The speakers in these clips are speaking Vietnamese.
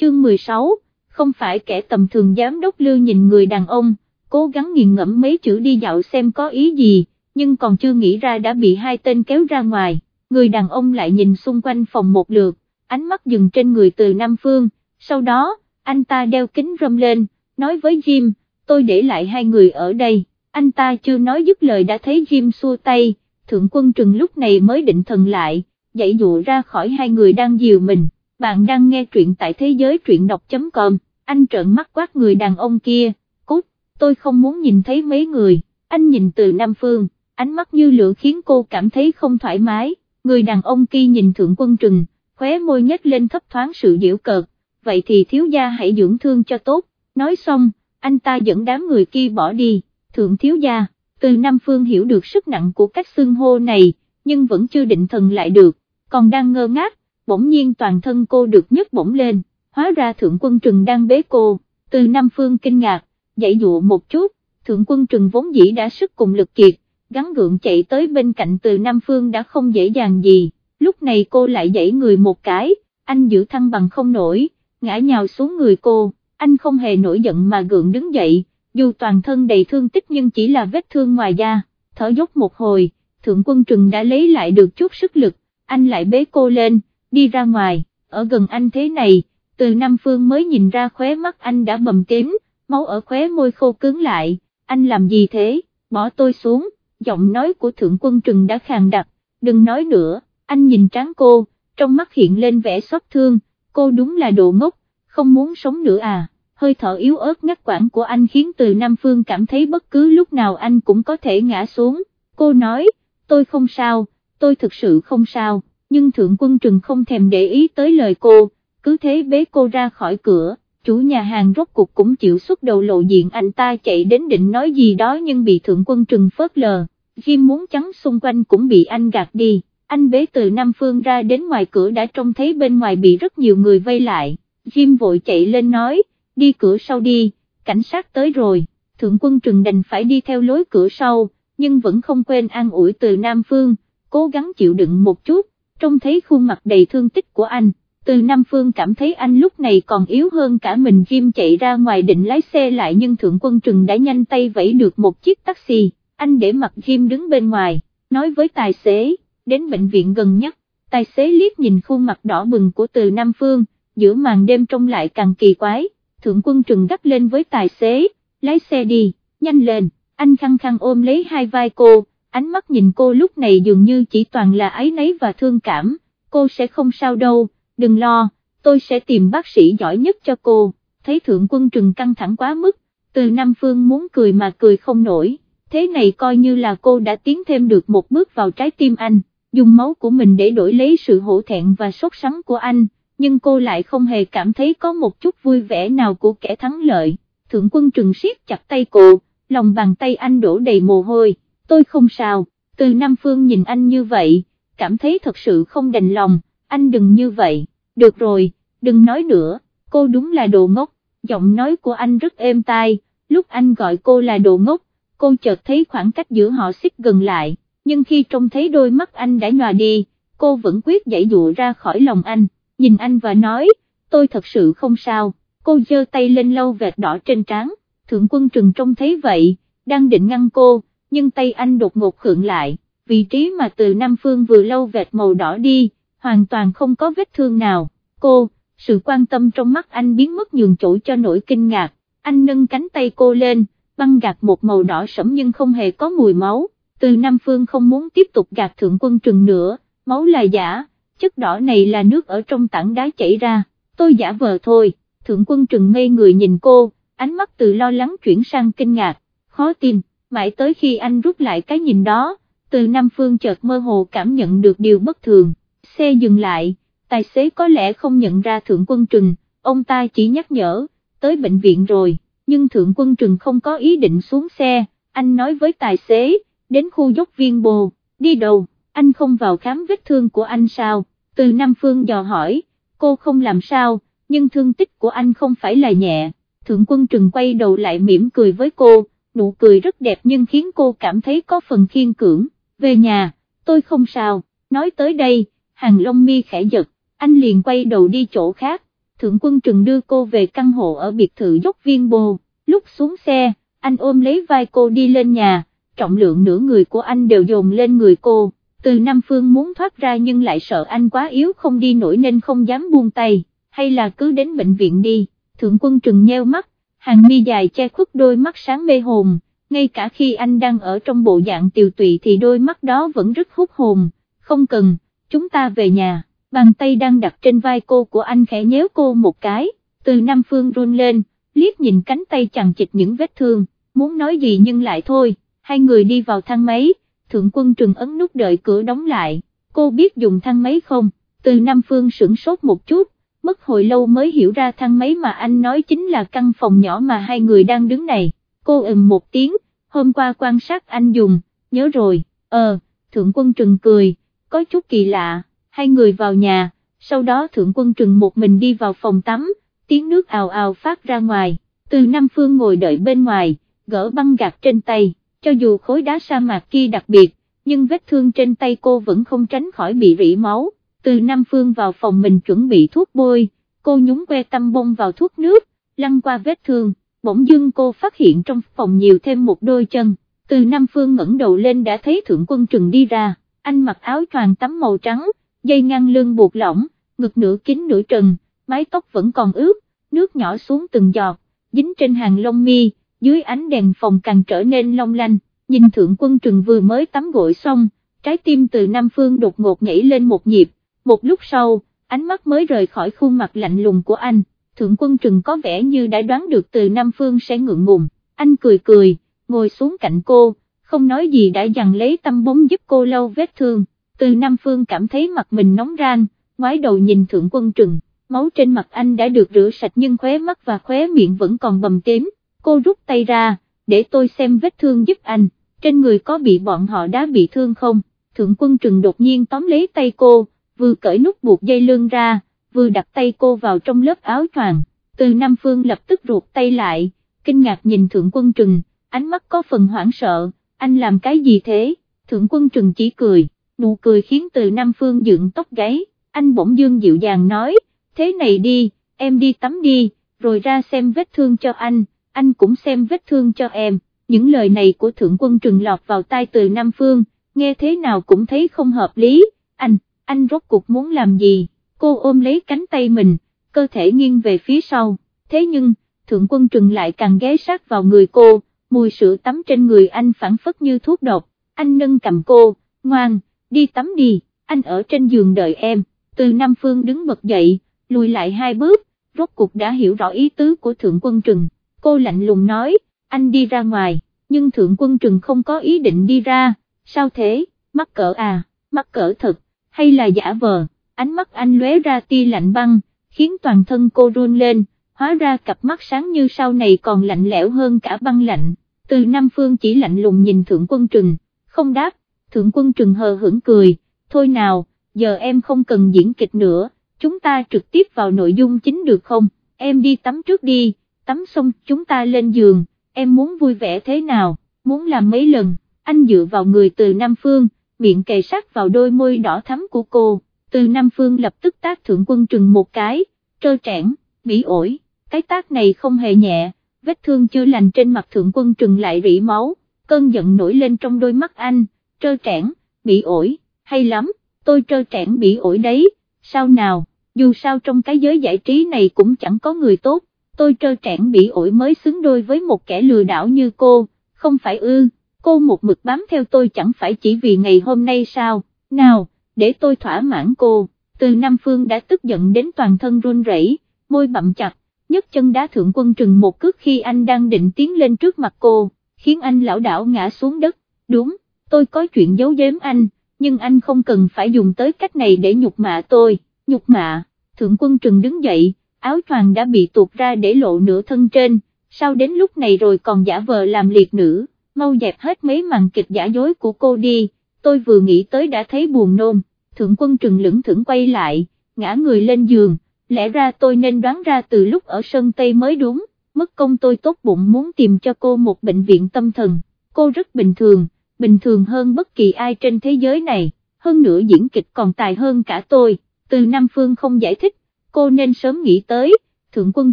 chương 16, không phải kẻ tầm thường giám đốc lưu nhìn người đàn ông, cố gắng nghiền ngẫm mấy chữ đi dạo xem có ý gì, nhưng còn chưa nghĩ ra đã bị hai tên kéo ra ngoài, người đàn ông lại nhìn xung quanh phòng một lượt, ánh mắt dừng trên người từ Nam Phương, sau đó, anh ta đeo kính râm lên, nói với Jim, tôi để lại hai người ở đây, anh ta chưa nói dứt lời đã thấy Jim xua tay, thượng quân trừng lúc này mới định thần lại, dậy dụ ra khỏi hai người đang dìu mình, bạn đang nghe truyện tại thế giới truyện đọc.com, anh trợn mắt quát người đàn ông kia, cút, tôi không muốn nhìn thấy mấy người, anh nhìn từ Nam Phương, ánh mắt như lửa khiến cô cảm thấy không thoải mái, người đàn ông kia nhìn thượng quân trừng, khóe môi nhếch lên thấp thoáng sự diễu cợt, vậy thì thiếu gia hãy dưỡng thương cho tốt, nói xong, anh ta dẫn đám người kia bỏ đi, thượng thiếu gia, từ Nam Phương hiểu được sức nặng của cách xương hô này, nhưng vẫn chưa định thần lại được, còn đang ngơ ngác, bỗng nhiên toàn thân cô được nhấc bổng lên, hóa ra thượng quân trừng đang bế cô, từ Nam Phương kinh ngạc, dãy dụ một chút, thượng quân trừng vốn dĩ đã sức cùng lực kiệt, gắn gượng chạy tới bên cạnh từ Nam Phương đã không dễ dàng gì, lúc này cô lại dãy người một cái, anh giữ thăng bằng không nổi, ngã nhào xuống người cô, anh không hề nổi giận mà gượng đứng dậy, dù toàn thân đầy thương tích nhưng chỉ là vết thương ngoài da, thở dốc một hồi, thượng quân trừng đã lấy lại được chút sức lực, anh lại bế cô lên, đi ra ngoài, ở gần anh thế này, từ Nam Phương mới nhìn ra khóe mắt anh đã bầm tím, máu ở khóe môi khô cứng lại, anh làm gì thế, bỏ tôi xuống, giọng nói của thượng quân trừng đã khàn đặc, đừng nói nữa, anh nhìn tráng cô, trong mắt hiện lên vẻ xót thương, cô đúng là đồ ngốc, không muốn sống nữa à, hơi thở yếu ớt ngắt quãng của anh khiến từ Nam Phương cảm thấy bất cứ lúc nào anh cũng có thể ngã xuống, cô nói, tôi không sao, tôi thực sự không sao, nhưng thượng quân trừng không thèm để ý tới lời cô, cứ thế bế cô ra khỏi cửa, chủ nhà hàng rốt cuộc cũng chịu xuất đầu lộ diện anh ta chạy đến định nói gì đó nhưng bị thượng quân trừng phớt lờ, Jim muốn chắn xung quanh cũng bị anh gạt đi, anh bế từ Nam Phương ra đến ngoài cửa đã trông thấy bên ngoài bị rất nhiều người vây lại, Jim vội chạy lên nói, đi cửa sau đi, cảnh sát tới rồi, thượng quân trừng đành phải đi theo lối cửa sau, nhưng vẫn không quên an ủi từ Nam Phương, cố gắng chịu đựng một chút, trông thấy khuôn mặt đầy thương tích của anh, từ Nam Phương cảm thấy anh lúc này còn yếu hơn cả mình. Jim chạy ra ngoài định lái xe lại nhưng thượng quân trừng đã nhanh tay vẫy được một chiếc taxi, anh để mặt Jim đứng bên ngoài, nói với tài xế, đến bệnh viện gần nhất, tài xế liếc nhìn khuôn mặt đỏ bừng của từ Nam Phương, giữa màn đêm trông lại càng kỳ quái, thượng quân trừng gắt lên với tài xế, lái xe đi, nhanh lên, anh khăng khăng ôm lấy hai vai cô, ánh mắt nhìn cô lúc này dường như chỉ toàn là ái nấy và thương cảm, cô sẽ không sao đâu, đừng lo, tôi sẽ tìm bác sĩ giỏi nhất cho cô, thấy thượng quân trừng căng thẳng quá mức, từ Nam Phương muốn cười mà cười không nổi, thế này coi như là cô đã tiến thêm được một bước vào trái tim anh, dùng máu của mình để đổi lấy sự hổ thẹn và sốt sắng của anh, nhưng cô lại không hề cảm thấy có một chút vui vẻ nào của kẻ thắng lợi, thượng quân trừng siết chặt tay cô, lòng bàn tay anh đổ đầy mồ hôi, tôi không sao, từ Nam Phương nhìn anh như vậy, cảm thấy thật sự không đành lòng, anh đừng như vậy, được rồi, đừng nói nữa, cô đúng là đồ ngốc, giọng nói của anh rất êm tai, lúc anh gọi cô là đồ ngốc, cô chợt thấy khoảng cách giữa họ xích gần lại, nhưng khi trông thấy đôi mắt anh đã nhòa đi, cô vẫn quyết dãy dụ ra khỏi lòng anh, nhìn anh và nói, tôi thật sự không sao, cô giơ tay lên lau vệt đỏ trên trán, thượng quân trừng trông thấy vậy, đang định ngăn cô, nhưng tay anh đột ngột khượng lại, vị trí mà từ Nam Phương vừa lâu vệt màu đỏ đi, hoàn toàn không có vết thương nào, cô, sự quan tâm trong mắt anh biến mất nhường chỗ cho nỗi kinh ngạc, anh nâng cánh tay cô lên, băng gạt một màu đỏ sẫm nhưng không hề có mùi máu, từ Nam Phương không muốn tiếp tục gạt thượng quân trừng nữa, máu là giả, chất đỏ này là nước ở trong tảng đá chảy ra, tôi giả vờ thôi, thượng quân trừng ngây người nhìn cô, ánh mắt từ lo lắng chuyển sang kinh ngạc, khó tin, mãi tới khi anh rút lại cái nhìn đó, từ Nam Phương chợt mơ hồ cảm nhận được điều bất thường, xe dừng lại, tài xế có lẽ không nhận ra thượng quân trừng, ông ta chỉ nhắc nhở, tới bệnh viện rồi, nhưng thượng quân trừng không có ý định xuống xe, anh nói với tài xế, đến khu dốc viên bồ, đi đâu, anh không vào khám vết thương của anh sao, từ Nam Phương dò hỏi, cô không làm sao, nhưng thương tích của anh không phải là nhẹ, thượng quân trừng quay đầu lại mỉm cười với cô, nụ cười rất đẹp nhưng khiến cô cảm thấy có phần khiên cưỡng, về nhà, tôi không sao, nói tới đây, hàng lông mi khẽ giật, anh liền quay đầu đi chỗ khác, Thượng Quân Trừng đưa cô về căn hộ ở biệt thự dốc viên bồ, lúc xuống xe, anh ôm lấy vai cô đi lên nhà, trọng lượng nửa người của anh đều dồn lên người cô, từ Nam Phương muốn thoát ra nhưng lại sợ anh quá yếu không đi nổi nên không dám buông tay, hay là cứ đến bệnh viện đi, Thượng Quân Trừng nheo mắt, hàng mi dài che khuất đôi mắt sáng mê hồn, ngay cả khi anh đang ở trong bộ dạng tiều tụy thì đôi mắt đó vẫn rất hút hồn, không cần, chúng ta về nhà, bàn tay đang đặt trên vai cô của anh khẽ nhéo cô một cái, từ Nam Phương run lên, liếc nhìn cánh tay chằng chịt những vết thương, muốn nói gì nhưng lại thôi, hai người đi vào thang máy, thượng quân trừng ấn nút đợi cửa đóng lại, cô biết dùng thang máy không, từ Nam Phương sửng sốt một chút, mất hồi lâu mới hiểu ra thang máy mà anh nói chính là căn phòng nhỏ mà hai người đang đứng này, cô ừm một tiếng, hôm qua quan sát anh dùng, nhớ rồi, ờ, thượng quân trừng cười, có chút kỳ lạ, hai người vào nhà, sau đó thượng quân trừng một mình đi vào phòng tắm, tiếng nước ào ào phát ra ngoài, từ Nam Phương ngồi đợi bên ngoài, gỡ băng gạt trên tay, cho dù khối đá sa mạc kia đặc biệt, nhưng vết thương trên tay cô vẫn không tránh khỏi bị rỉ máu, từ Nam Phương vào phòng mình chuẩn bị thuốc bôi, cô nhúng que tăm bông vào thuốc nước, lăn qua vết thương, bỗng dưng cô phát hiện trong phòng nhiều thêm một đôi chân, từ Nam Phương ngẩng đầu lên đã thấy Thượng Quân Trừng đi ra, anh mặc áo choàng tắm màu trắng, dây ngang lưng buộc lỏng, ngực nửa kín nửa trần, mái tóc vẫn còn ướt, nước nhỏ xuống từng giọt, dính trên hàng lông mi, dưới ánh đèn phòng càng trở nên long lanh, nhìn thượng quân trừng vừa mới tắm gội xong, trái tim từ Nam Phương đột ngột nhảy lên một nhịp, một lúc sau, ánh mắt mới rời khỏi khuôn mặt lạnh lùng của anh, thượng quân trừng có vẻ như đã đoán được từ Nam Phương sẽ ngượng ngùng, anh cười cười, ngồi xuống cạnh cô, không nói gì đã dằn lấy tâm bóng giúp cô lau vết thương, từ Nam Phương cảm thấy mặt mình nóng ran, ngoái đầu nhìn thượng quân trừng, máu trên mặt anh đã được rửa sạch nhưng khóe mắt và khóe miệng vẫn còn bầm tím, cô rút tay ra, để tôi xem vết thương giúp anh, trên người có bị bọn họ đã bị thương không, thượng quân trừng đột nhiên tóm lấy tay cô, vừa cởi nút buộc dây lưng ra, vừa đặt tay cô vào trong lớp áo choàng, từ Nam Phương lập tức ruột tay lại, kinh ngạc nhìn thượng quân trừng, ánh mắt có phần hoảng sợ, anh làm cái gì thế, thượng quân trừng chỉ cười, nụ cười khiến từ Nam Phương dựng tóc gáy, anh bỗng dương dịu dàng nói, thế này đi, em đi tắm đi, rồi ra xem vết thương cho anh, anh cũng xem vết thương cho em, những lời này của thượng quân trừng lọt vào tai từ Nam Phương, nghe thế nào cũng thấy không hợp lý, anh, anh rốt cuộc muốn làm gì, cô ôm lấy cánh tay mình, cơ thể nghiêng về phía sau, thế nhưng, thượng quân trừng lại càng ghé sát vào người cô, mùi sữa tắm trên người anh phản phất như thuốc độc, anh nâng cầm cô, ngoan, đi tắm đi, anh ở trên giường đợi em, từ Nam Phương đứng bật dậy, lùi lại hai bước, rốt cuộc đã hiểu rõ ý tứ của thượng quân trừng, cô lạnh lùng nói, anh đi ra ngoài, nhưng thượng quân trừng không có ý định đi ra, sao thế, mắc cỡ à, mắc cỡ thật, hay là giả vờ, ánh mắt anh lóe ra tia lạnh băng, khiến toàn thân cô run lên, hóa ra cặp mắt sáng như sau này còn lạnh lẽo hơn cả băng lạnh, từ Nam Phương chỉ lạnh lùng nhìn thượng quân trừng, không đáp, thượng quân trừng hờ hững cười, thôi nào, giờ em không cần diễn kịch nữa, chúng ta trực tiếp vào nội dung chính được không, em đi tắm trước đi, tắm xong chúng ta lên giường, em muốn vui vẻ thế nào, muốn làm mấy lần, anh dựa vào người từ Nam Phương, miệng kề sát vào đôi môi đỏ thắm của cô, từ Nam Phương lập tức tác thượng quân trừng một cái, trơ trẽn, bỉ ổi, cái tác này không hề nhẹ, vết thương chưa lành trên mặt thượng quân trừng lại rỉ máu, cơn giận nổi lên trong đôi mắt anh, trơ trẽn, bị ổi, hay lắm, tôi trơ trẽn bị ổi đấy, sao nào, dù sao trong cái giới giải trí này cũng chẳng có người tốt, tôi trơ trẽn bị ổi mới xứng đôi với một kẻ lừa đảo như cô, không phải ư, cô một mực bám theo tôi chẳng phải chỉ vì ngày hôm nay sao, nào, để tôi thỏa mãn cô, từ Nam Phương đã tức giận đến toàn thân run rẩy, môi bậm chặt, nhấc chân đá thượng quân trừng một cước khi anh đang định tiến lên trước mặt cô, khiến anh lão đảo ngã xuống đất, đúng, tôi có chuyện giấu giếm anh, nhưng anh không cần phải dùng tới cách này để nhục mạ tôi, nhục mạ, thượng quân trừng đứng dậy, áo choàng đã bị tuột ra để lộ nửa thân trên, sao đến lúc này rồi còn giả vờ làm liệt nữ, mau dẹp hết mấy màn kịch giả dối của cô đi, tôi vừa nghĩ tới đã thấy buồn nôn, thượng quân trừng lưỡng thưởng quay lại, ngã người lên giường, lẽ ra tôi nên đoán ra từ lúc ở sân Tây mới đúng, mất công tôi tốt bụng muốn tìm cho cô một bệnh viện tâm thần, cô rất bình thường, bình thường hơn bất kỳ ai trên thế giới này, hơn nữa diễn kịch còn tài hơn cả tôi, từ Nam Phương không giải thích, cô nên sớm nghĩ tới, Thượng Quân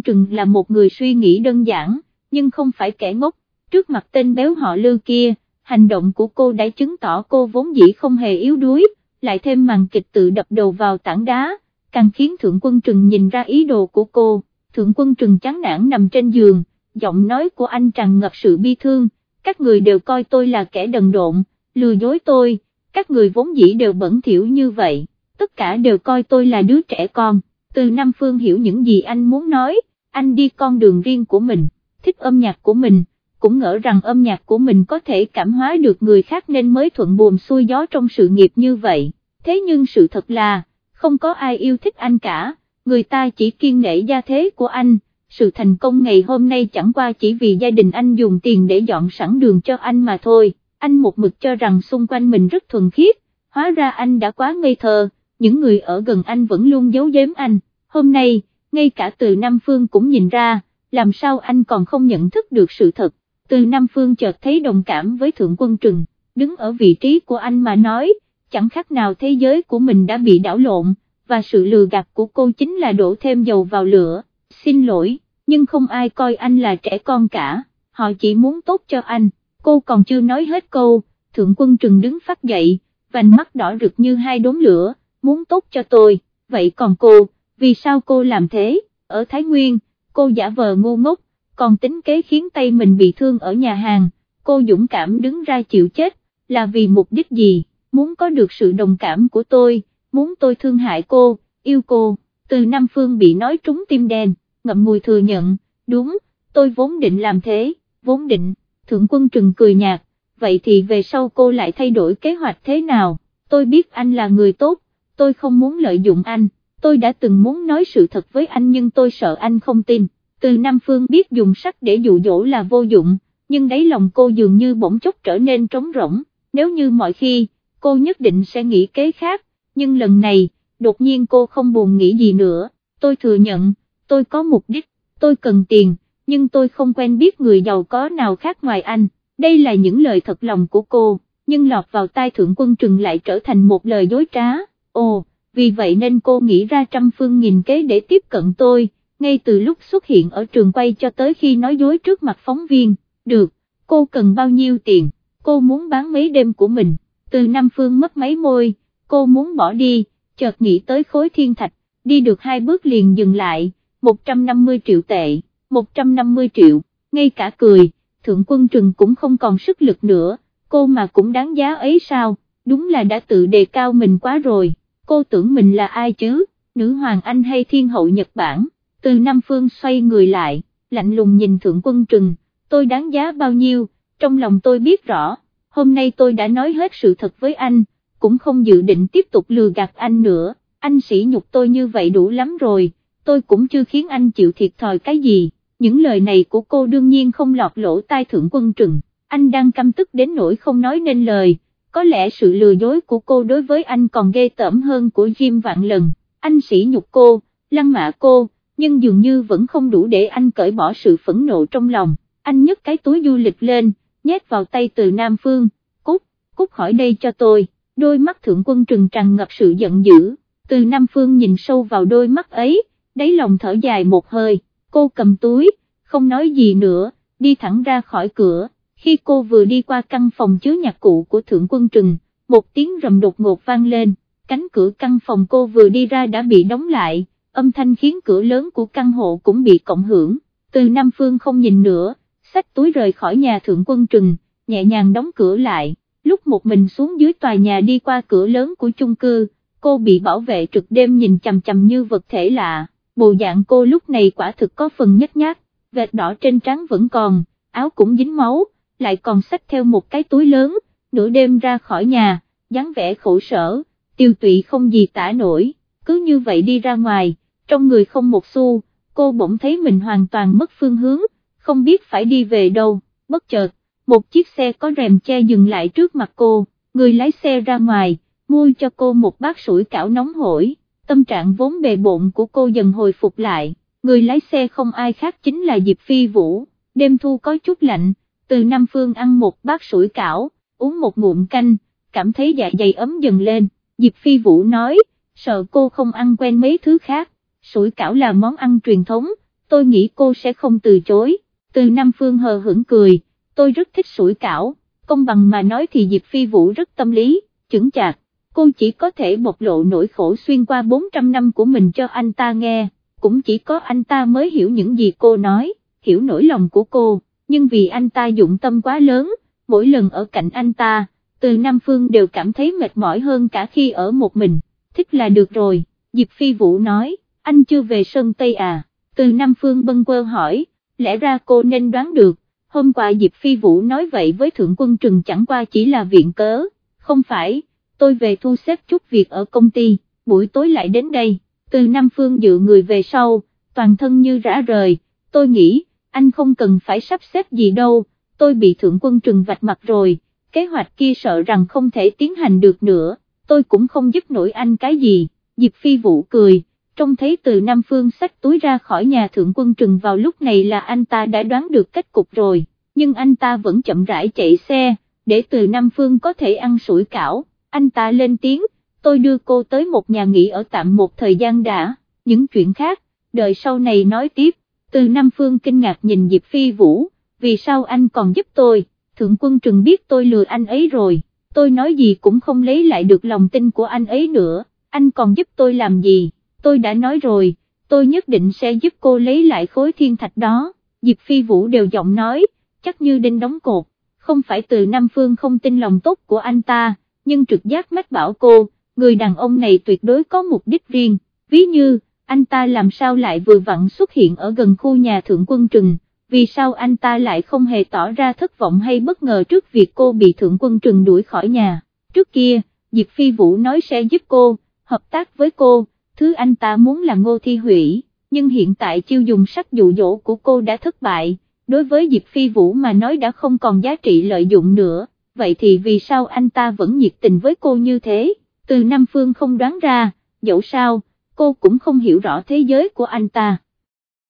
Trừng là một người suy nghĩ đơn giản, nhưng không phải kẻ ngốc, trước mặt tên béo họ Lưu kia, hành động của cô đã chứng tỏ cô vốn dĩ không hề yếu đuối, lại thêm màn kịch tự đập đầu vào tảng đá, càng khiến Thượng Quân Trừng nhìn ra ý đồ của cô, Thượng Quân Trừng chán nản nằm trên giường, giọng nói của anh tràn ngập sự bi thương, các người đều coi tôi là kẻ đần độn, lừa dối tôi, các người vốn dĩ đều bẩn thỉu như vậy, tất cả đều coi tôi là đứa trẻ con, từ Nam Phương hiểu những gì anh muốn nói, anh đi con đường riêng của mình, thích âm nhạc của mình, cũng ngỡ rằng âm nhạc của mình có thể cảm hóa được người khác nên mới thuận buồm xuôi gió trong sự nghiệp như vậy, thế nhưng sự thật là, không có ai yêu thích anh cả, người ta chỉ kiên nể gia thế của anh, sự thành công ngày hôm nay chẳng qua chỉ vì gia đình anh dùng tiền để dọn sẵn đường cho anh mà thôi, anh một mực cho rằng xung quanh mình rất thuần khiết, hóa ra anh đã quá ngây thơ, những người ở gần anh vẫn luôn giấu giếm anh, hôm nay, ngay cả từ Nam Phương cũng nhìn ra, làm sao anh còn không nhận thức được sự thật, từ Nam Phương chợt thấy đồng cảm với Thượng Quân Trừng, đứng ở vị trí của anh mà nói, chẳng khác nào thế giới của mình đã bị đảo lộn, và sự lừa gạt của cô chính là đổ thêm dầu vào lửa, xin lỗi, nhưng không ai coi anh là trẻ con cả, họ chỉ muốn tốt cho anh, cô còn chưa nói hết câu, Thượng Quân Trừng đứng phát dậy, vành mắt đỏ rực như hai đốm lửa, muốn tốt cho tôi, vậy còn cô, vì sao cô làm thế, ở Thái Nguyên, cô giả vờ ngu ngốc, còn tính kế khiến tay mình bị thương ở nhà hàng, cô dũng cảm đứng ra chịu chết, là vì mục đích gì, muốn có được sự đồng cảm của tôi, muốn tôi thương hại cô, yêu cô, từ Nam Phương bị nói trúng tim đen, ngậm ngùi thừa nhận, đúng, tôi vốn định làm thế, vốn định, thượng quân trừng cười nhạt, vậy thì về sau cô lại thay đổi kế hoạch thế nào, tôi biết anh là người tốt, tôi không muốn lợi dụng anh, tôi đã từng muốn nói sự thật với anh nhưng tôi sợ anh không tin, từ Nam Phương biết dùng sắc để dụ dỗ là vô dụng, nhưng đáy lòng cô dường như bỗng chốc trở nên trống rỗng, nếu như mọi khi, cô nhất định sẽ nghĩ kế khác, nhưng lần này, đột nhiên cô không buồn nghĩ gì nữa, tôi thừa nhận, tôi có mục đích, tôi cần tiền, nhưng tôi không quen biết người giàu có nào khác ngoài anh, đây là những lời thật lòng của cô, nhưng lọt vào tai thượng quân trừng lại trở thành một lời dối trá, ồ, vì vậy nên cô nghĩ ra trăm phương nghìn kế để tiếp cận tôi, ngay từ lúc xuất hiện ở trường quay cho tới khi nói dối trước mặt phóng viên, được, cô cần bao nhiêu tiền, cô muốn bán mấy đêm của mình, từ Nam Phương mất mấy môi, cô muốn bỏ đi, chợt nghĩ tới khối thiên thạch, đi được hai bước liền dừng lại, 150 triệu tệ, 150 triệu, ngay cả cười, thượng quân trừng cũng không còn sức lực nữa, cô mà cũng đáng giá ấy sao, đúng là đã tự đề cao mình quá rồi, cô tưởng mình là ai chứ, nữ hoàng Anh hay thiên hậu Nhật Bản, từ Nam Phương xoay người lại, lạnh lùng nhìn thượng quân trừng, tôi đáng giá bao nhiêu, trong lòng tôi biết rõ, hôm nay tôi đã nói hết sự thật với anh, cũng không dự định tiếp tục lừa gạt anh nữa, anh sỉ nhục tôi như vậy đủ lắm rồi, tôi cũng chưa khiến anh chịu thiệt thòi cái gì, những lời này của cô đương nhiên không lọt lỗ tai thượng quân trừng, anh đang căm tức đến nỗi không nói nên lời, có lẽ sự lừa dối của cô đối với anh còn ghê tởm hơn của Jim vạn lần, anh sỉ nhục cô, lăng mạ cô, nhưng dường như vẫn không đủ để anh cởi bỏ sự phẫn nộ trong lòng, anh nhấc cái túi du lịch lên, nhét vào tay từ Nam Phương, cút, cút khỏi đây cho tôi. Đôi mắt thượng quân trừng tràn ngập sự giận dữ, từ Nam Phương nhìn sâu vào đôi mắt ấy, đáy lòng thở dài một hơi, cô cầm túi, không nói gì nữa, đi thẳng ra khỏi cửa, khi cô vừa đi qua căn phòng chứa nhạc cụ của thượng quân trừng, một tiếng rầm đột ngột vang lên, cánh cửa căn phòng cô vừa đi ra đã bị đóng lại, âm thanh khiến cửa lớn của căn hộ cũng bị cộng hưởng, từ Nam Phương không nhìn nữa, xách túi rời khỏi nhà thượng quân trừng, nhẹ nhàng đóng cửa lại. Lúc một mình xuống dưới tòa nhà đi qua cửa lớn của chung cư, cô bị bảo vệ trực đêm nhìn chằm chằm như vật thể lạ, bộ dạng cô lúc này quả thực có phần nhếch nhác, vệt đỏ trên trán vẫn còn, áo cũng dính máu, lại còn xách theo một cái túi lớn, nửa đêm ra khỏi nhà, dáng vẻ khổ sở, tiêu tụy không gì tả nổi, cứ như vậy đi ra ngoài, trong người không một xu, cô bỗng thấy mình hoàn toàn mất phương hướng, không biết phải đi về đâu, bất chợt một chiếc xe có rèm che dừng lại trước mặt cô, người lái xe ra ngoài, mua cho cô một bát sủi cảo nóng hổi, tâm trạng vốn bề bộn của cô dần hồi phục lại, người lái xe không ai khác chính là Diệp Phi Vũ, đêm thu có chút lạnh, từ Nam Phương ăn một bát sủi cảo, uống một ngụm canh, cảm thấy dạ dày ấm dần lên, Diệp Phi Vũ nói, sợ cô không ăn quen mấy thứ khác, sủi cảo là món ăn truyền thống, tôi nghĩ cô sẽ không từ chối, từ Nam Phương hờ hững cười, tôi rất thích sủi cảo, công bằng mà nói thì Diệp Phi Vũ rất tâm lý, chững chạc, cô chỉ có thể bộc lộ nỗi khổ xuyên qua 400 năm của mình cho anh ta nghe, cũng chỉ có anh ta mới hiểu những gì cô nói, hiểu nỗi lòng của cô, nhưng vì anh ta dụng tâm quá lớn, mỗi lần ở cạnh anh ta, từ Nam Phương đều cảm thấy mệt mỏi hơn cả khi ở một mình, thích là được rồi, Diệp Phi Vũ nói, anh chưa về Sơn Tây à, từ Nam Phương bâng quơ hỏi, lẽ ra cô nên đoán được, hôm qua Diệp Phi Vũ nói vậy với Thượng Quân Trừng chẳng qua chỉ là viện cớ, không phải, tôi về thu xếp chút việc ở công ty, buổi tối lại đến đây, từ Nam Phương dự người về sau, toàn thân như rã rời, tôi nghĩ, anh không cần phải sắp xếp gì đâu, tôi bị Thượng Quân Trừng vạch mặt rồi, kế hoạch kia sợ rằng không thể tiến hành được nữa, tôi cũng không giúp nổi anh cái gì, Diệp Phi Vũ cười trông thấy từ Nam Phương xách túi ra khỏi nhà thượng quân trừng vào lúc này là anh ta đã đoán được kết cục rồi, nhưng anh ta vẫn chậm rãi chạy xe, để từ Nam Phương có thể ăn sủi cảo, anh ta lên tiếng, tôi đưa cô tới một nhà nghỉ ở tạm một thời gian đã, những chuyện khác, đợi sau này nói tiếp, từ Nam Phương kinh ngạc nhìn Diệp Phi Vũ, vì sao anh còn giúp tôi, thượng quân trừng biết tôi lừa anh ấy rồi, tôi nói gì cũng không lấy lại được lòng tin của anh ấy nữa, anh còn giúp tôi làm gì? Tôi đã nói rồi, tôi nhất định sẽ giúp cô lấy lại khối thiên thạch đó, Diệp Phi Vũ đều giọng nói, chắc như đinh đóng cột, không phải từ Nam Phương không tin lòng tốt của anh ta, nhưng trực giác mách bảo cô, người đàn ông này tuyệt đối có mục đích riêng, ví như, anh ta làm sao lại vừa vặn xuất hiện ở gần khu nhà thượng quân trừng, vì sao anh ta lại không hề tỏ ra thất vọng hay bất ngờ trước việc cô bị thượng quân trừng đuổi khỏi nhà, trước kia, Diệp Phi Vũ nói sẽ giúp cô, hợp tác với cô, thứ anh ta muốn là ngô thi hủy, nhưng hiện tại chiêu dùng sắc dụ dỗ của cô đã thất bại, đối với Diệp Phi Vũ mà nói đã không còn giá trị lợi dụng nữa, vậy thì vì sao anh ta vẫn nhiệt tình với cô như thế, từ Nam Phương không đoán ra, dẫu sao, cô cũng không hiểu rõ thế giới của anh ta.